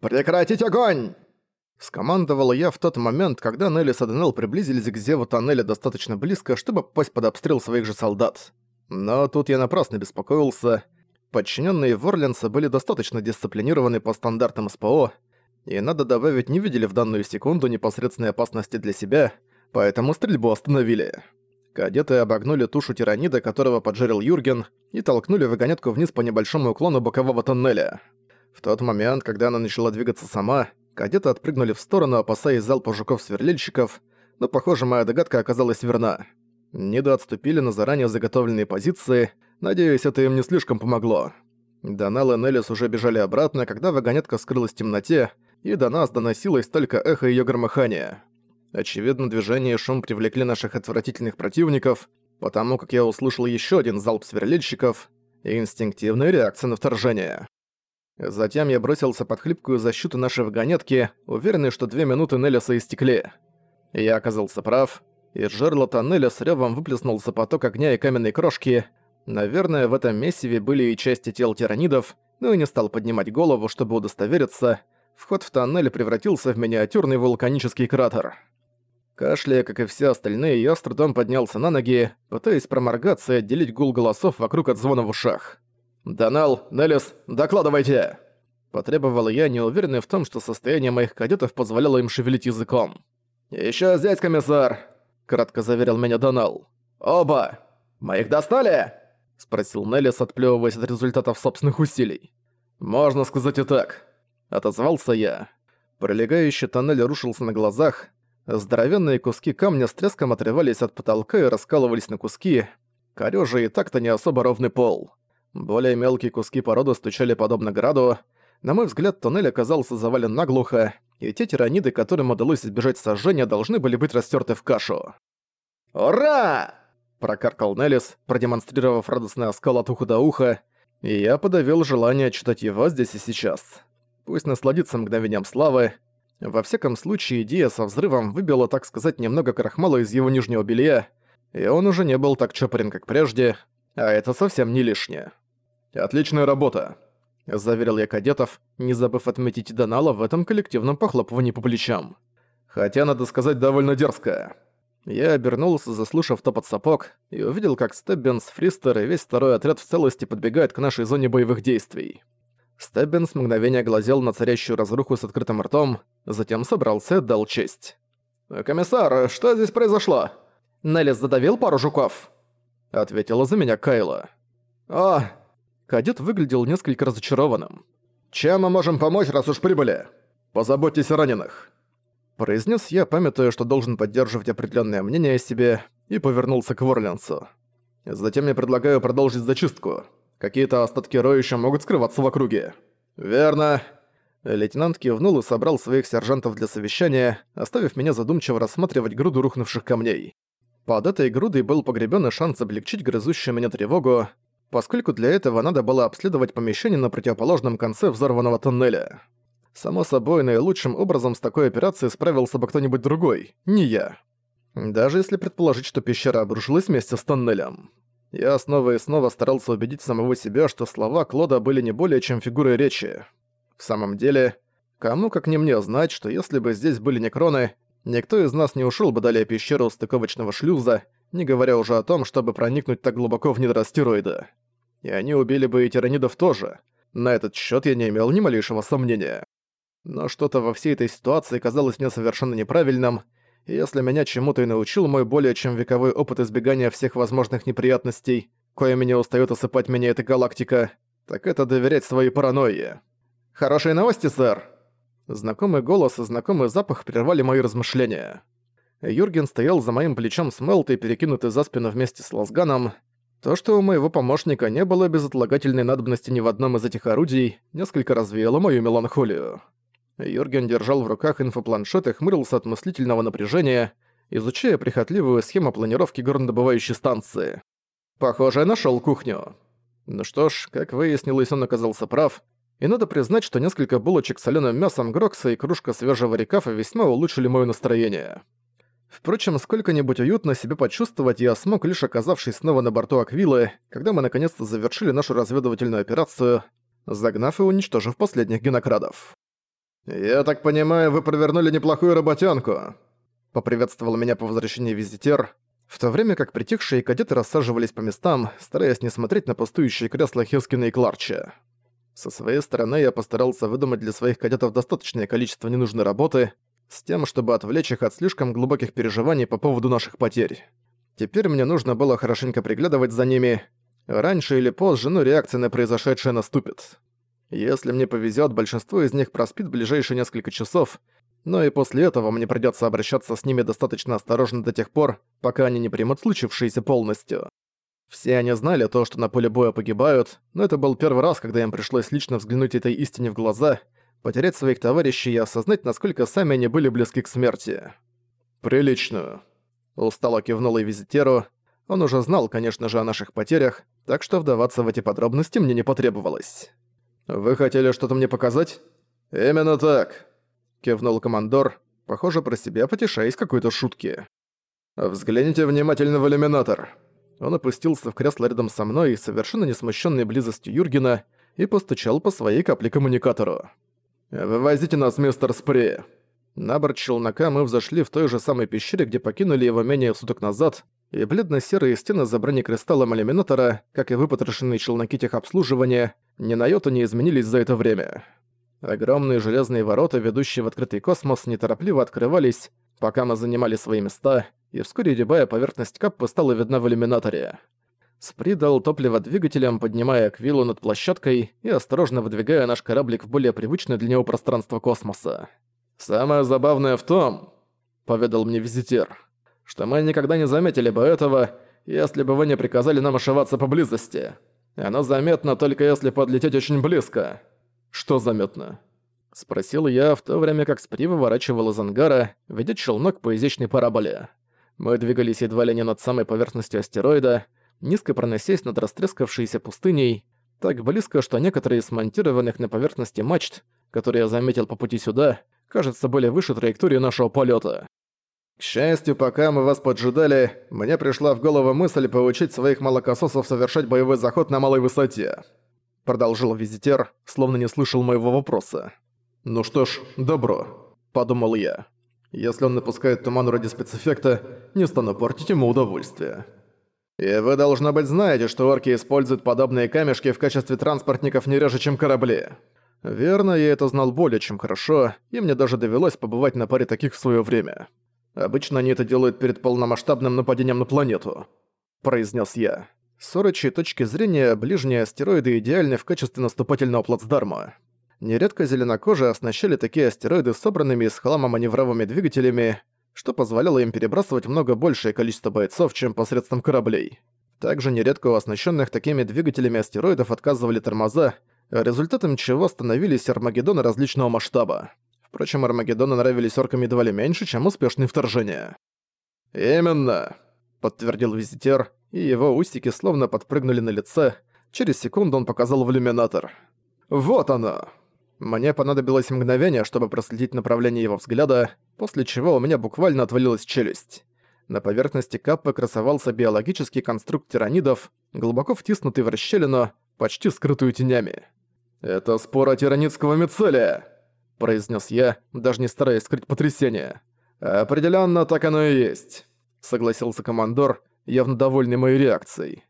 «Прекратить огонь!» Скомандовал я в тот момент, когда Неллис и Данел приблизились к зеву тоннеля достаточно близко, чтобы попасть под обстрел своих же солдат. Но тут я напрасно беспокоился. Подчиненные Ворленса были достаточно дисциплинированы по стандартам СПО, и, надо добавить, не видели в данную секунду непосредственной опасности для себя, поэтому стрельбу остановили. Кадеты обогнули тушу тиранида, которого поджарил Юрген, и толкнули вагонетку вниз по небольшому уклону бокового тоннеля. В тот момент, когда она начала двигаться сама, кадеты отпрыгнули в сторону, опасаясь залпа жуков-сверлильщиков, но, похоже, моя догадка оказалась верна. Ниды отступили на заранее заготовленные позиции, надеюсь, это им не слишком помогло. Донал и Неллис уже бежали обратно, когда вагонетка скрылась в темноте, и до нас доносилось только эхо её громыхания. Очевидно, движение и шум привлекли наших отвратительных противников, потому как я услышал ещё один залп сверлильщиков и инстинктивная реакция на вторжение. Затем я бросился под хлипкую защиту нашей вагонетки, уверенный, что две минуты Неллиса истекли. Я оказался прав. Из жерла тоннеля с рёвом выплеснулся поток огня и каменной крошки. Наверное, в этом месиве были и части тел тиранидов, но я не стал поднимать голову, чтобы удостовериться. Вход в тоннель превратился в миниатюрный вулканический кратер. Кашляя, как и все остальные, я с трудом поднялся на ноги, пытаясь проморгаться и отделить гул голосов вокруг от звона в ушах. «Донал, Неллис, докладывайте!» Потребовал я, неуверенный в том, что состояние моих кадетов позволяло им шевелить языком. «Ещё здесь, комиссар!» — кратко заверил меня Донал. «Оба! Мы их достали?» — спросил Неллис, отплёвываясь от результатов собственных усилий. «Можно сказать и так», — отозвался я. Пролегающий тоннель рушился на глазах, здоровенные куски камня с треском отрывались от потолка и раскалывались на куски, корёжа и так-то не особо ровный пол. Более мелкие куски породы стучали подобно граду. На мой взгляд, тоннель оказался завален наглухо, и те тираниды, которым удалось избежать сожжения, должны были быть растерты в кашу. «Ура!» – прокаркал Неллис, продемонстрировав радостный оскал от уха до уха, и я подавил желание читать его здесь и сейчас. Пусть насладится мгновением славы. Во всяком случае, идея со взрывом выбила, так сказать, немного крахмала из его нижнего белья, и он уже не был так чопорен, как прежде, а это совсем не лишнее. «Отличная работа», — заверил я кадетов, не забыв отметить Донала в этом коллективном похлопывании по плечам. Хотя, надо сказать, довольно дерзкая. Я обернулся, заслушав топот сапог, и увидел, как Стеббинс, Фристер и весь второй отряд в целости подбегают к нашей зоне боевых действий. Стеббинс мгновение глазел на царящую разруху с открытым ртом, затем собрался и отдал честь. «Комиссар, что здесь произошло?» «Неллис задавил пару жуков», — ответила за меня Кайла. «О, Кадет выглядел несколько разочарованным. «Чем мы можем помочь, раз уж прибыли? Позаботьтесь о раненых!» Произнес я, памятуя, что должен поддерживать определенное мнение о себе, и повернулся к Ворленсу. «Затем я предлагаю продолжить зачистку. Какие-то остатки роюща могут скрываться в округе». «Верно». Лейтенант кивнул и собрал своих сержантов для совещания, оставив меня задумчиво рассматривать груду рухнувших камней. Под этой грудой был погребён и шанс облегчить грызущую меня тревогу, поскольку для этого надо было обследовать помещение на противоположном конце взорванного тоннеля. Само собой, наилучшим образом с такой операцией справился бы кто-нибудь другой, не я. Даже если предположить, что пещера обрушилась вместе с тоннелем. Я снова и снова старался убедить самого себя, что слова Клода были не более чем фигурой речи. В самом деле, кому как не мне знать, что если бы здесь были некроны, никто из нас не ушел бы далее пещеру стыковочного шлюза, не говоря уже о том, чтобы проникнуть так глубоко в недра астероида. И они убили бы и тиранидов тоже. На этот счет я не имел ни малейшего сомнения. Но что-то во всей этой ситуации казалось мне совершенно неправильным, и если меня чему-то и научил мой более чем вековой опыт избегания всех возможных неприятностей, коими не устает осыпать меня эта галактика, так это доверять своей паранойи. «Хорошие новости, сэр!» Знакомый голос и знакомый запах прервали мои размышления. Юрген стоял за моим плечом с Мелтой, перекинутый за спину вместе с Лазганом. То, что у моего помощника не было безотлагательной надобности ни в одном из этих орудий, несколько развеяло мою меланхолию. Юрген держал в руках инфопланшет и хмырился от мыслительного напряжения, изучая прихотливую схему планировки горнодобывающей станции. Похоже, я нашёл кухню. Ну что ж, как выяснилось, он оказался прав, и надо признать, что несколько булочек с солёным мясом Грокса и кружка свежего рекафа весьма улучшили моё настроение. Впрочем, сколько-нибудь уютно себя почувствовать я смог, лишь оказавшись снова на борту Аквилы, когда мы наконец-то завершили нашу разведывательную операцию, загнав и уничтожив последних генокрадов. «Я так понимаю, вы провернули неплохую работенку», — поприветствовал меня по возвращении визитер, в то время как притихшие кадеты рассаживались по местам, стараясь не смотреть на пустующие кресла Хискина и Кларча. Со своей стороны я постарался выдумать для своих кадетов достаточное количество ненужной работы, с тем, чтобы отвлечь их от слишком глубоких переживаний по поводу наших потерь. Теперь мне нужно было хорошенько приглядывать за ними. Раньше или позже, но реакция на произошедшее наступит. Если мне повезет, большинство из них проспит ближайшие несколько часов, но и после этого мне придется обращаться с ними достаточно осторожно до тех пор, пока они не примут случившееся полностью. Все они знали то, что на поле боя погибают, но это был первый раз, когда им пришлось лично взглянуть этой истине в глаза, потерять своих товарищей и осознать, насколько сами они были близки к смерти. «Приличную», — устало кивнул и визитеру. Он уже знал, конечно же, о наших потерях, так что вдаваться в эти подробности мне не потребовалось. «Вы хотели что-то мне показать?» «Именно так», — кивнул командор, похоже, про себя потешаясь какой-то шутки. «Взгляните внимательно в иллюминатор». Он опустился в кресло рядом со мной, совершенно не смущенный близостью Юргена, и постучал по своей капле-коммуникатору. «Вывозите нас, мистер Спри». На борт челнока мы взошли в той же самой пещере, где покинули его менее суток назад, и бледно-серые стены за бронекристаллом иллюминатора, как и выпотрошенные челноки техобслуживания, ни на йоту не изменились за это время. Огромные железные ворота, ведущие в открытый космос, неторопливо открывались, пока мы занимали свои места, и вскоре рябая поверхность каппы стала видна в иллюминаторе. Спри дал топливо двигателям, поднимая аквилу над площадкой и осторожно выдвигая наш кораблик в более привычное для него пространство космоса. «Самое забавное в том», — поведал мне визитер, что мы никогда не заметили бы этого, если бы вы не приказали нам ошиваться поблизости. Оно заметно только если подлететь очень близко. Что заметно? Спросил я, в то время как Спри выворачивал из ангара, ведя челнок по изящной параболе. Мы двигались едва ли не над самой поверхностью астероида, низко проносясь над растрескавшейся пустыней, так близко, что некоторые смонтированных на поверхности мачт, которые я заметил по пути сюда, кажется, были выше траектории нашего полета. К счастью, пока мы вас поджидали, мне пришла в голову мысль поучить своих молокососов совершать боевой заход на малой высоте. Продолжил визитер, словно не слышал моего вопроса. «Ну что ж, добро», — подумал я. «Если он напускает туман ради спецэффекта, не стану портить ему удовольствие». «И вы, должно быть, знаете, что орки используют подобные камешки в качестве транспортников не реже, чем корабли». Верно, я это знал более чем хорошо, и мне даже довелось побывать на паре таких в своё время. Обычно они это делают перед полномасштабным нападением на планету», — произнес я. С орочей точки зрения, ближние астероиды идеальны в качестве наступательного плацдарма. Нередко зеленокожие оснащали такие астероиды собранными из хлама маневровыми двигателями, что позволяло им перебрасывать много большее количество бойцов, чем посредством кораблей. Также нередко у оснащенных такими двигателями астероидов отказывали тормоза, результатом чего становились армагеддоны различного масштаба. Впрочем, Армагеддоны нравились оркам едва ли меньше, чем успешные вторжения. «Именно», — подтвердил визитер, и его усики словно подпрыгнули на лице. Через секунду он показал в иллюминатор. «Вот оно!» Мне понадобилось мгновение, чтобы проследить направление его взгляда, после чего у меня буквально отвалилась челюсть. На поверхности каппы красовался биологический конструкт тиранидов, глубоко втиснутый в расщелину, почти скрытую тенями. «Это спора тиранидского мицелия!» произнес я, даже не стараясь скрыть потрясение. Определенно так оно и есть», — согласился командор, явно довольный моей реакцией.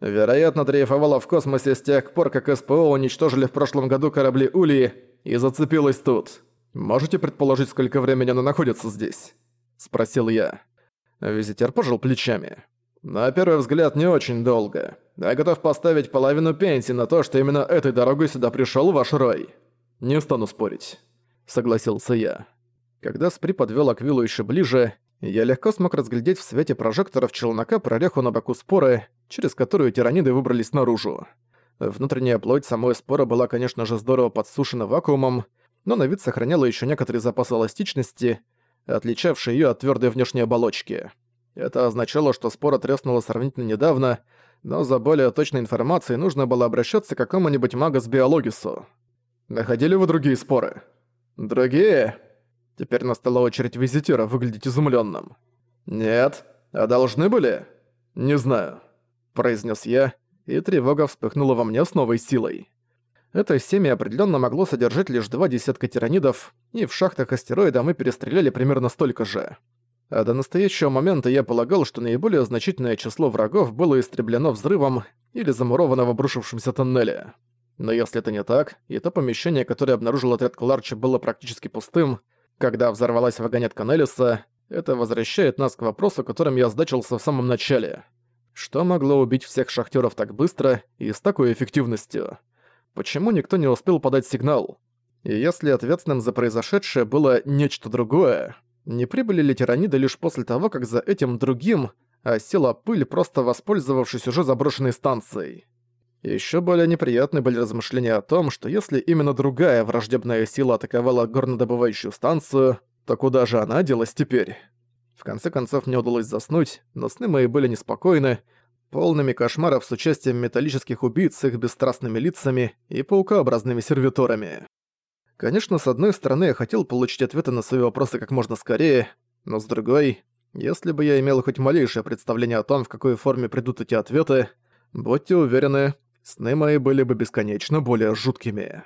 «Вероятно, дрейфовала в космосе с тех пор, как СПО уничтожили в прошлом году корабли Улии и зацепилась тут. Можете предположить, сколько времени она находится здесь?» — спросил я. Визитер пожал плечами. «На первый взгляд, не очень долго. Я готов поставить половину пенсии на то, что именно этой дорогой сюда пришёл ваш Рой. Не стану спорить». — согласился я. Когда Спри подвёл Аквилу ещё ближе, я легко смог разглядеть в свете прожекторов челнока прореху на боку споры, через которую тираниды выбрались наружу. Внутренняя плоть самой споры была, конечно же, здорово подсушена вакуумом, но на вид сохраняла ещё некоторый запас эластичности, отличавший её от твёрдой внешней оболочки. Это означало, что спора треснула сравнительно недавно, но за более точной информацией нужно было обращаться к какому-нибудь магас-биологису. «Находили вы другие споры?» «Другие?» Теперь настала очередь визитера выглядеть изумлённым. «Нет. А должны были?» «Не знаю», — произнес я, и тревога вспыхнула во мне с новой силой. Это семя определенно могло содержать лишь два десятка тиранидов, и в шахтах астероида мы перестреляли примерно столько же. А до настоящего момента я полагал, что наиболее значительное число врагов было истреблено взрывом или замуровано в обрушившемся тоннеле. Но если это не так, и то помещение, которое обнаружил отряд Кларча, было практически пустым, когда взорвалась вагонетка Неллиса, это возвращает нас к вопросу, которым я сдачился в самом начале. Что могло убить всех шахтеров так быстро и с такой эффективностью? Почему никто не успел подать сигнал? И если ответственным за произошедшее было нечто другое, не прибыли ли тираниды лишь после того, как за этим другим осела пыль, просто воспользовавшись уже заброшенной станцией? Еще более неприятны были размышления о том, что если именно другая враждебная сила атаковала горнодобывающую станцию, то куда же она делась теперь? В конце концов мне удалось заснуть, но сны мои были неспокойны, полными кошмаров с участием металлических убийц с их бесстрастными лицами и паукообразными сервиторами. Конечно, с одной стороны, я хотел получить ответы на свои вопросы как можно скорее, но с другой, если бы я имел хоть малейшее представление о том, в какой форме придут эти ответы, будьте уверены, сны мои были бы бесконечно более жуткими.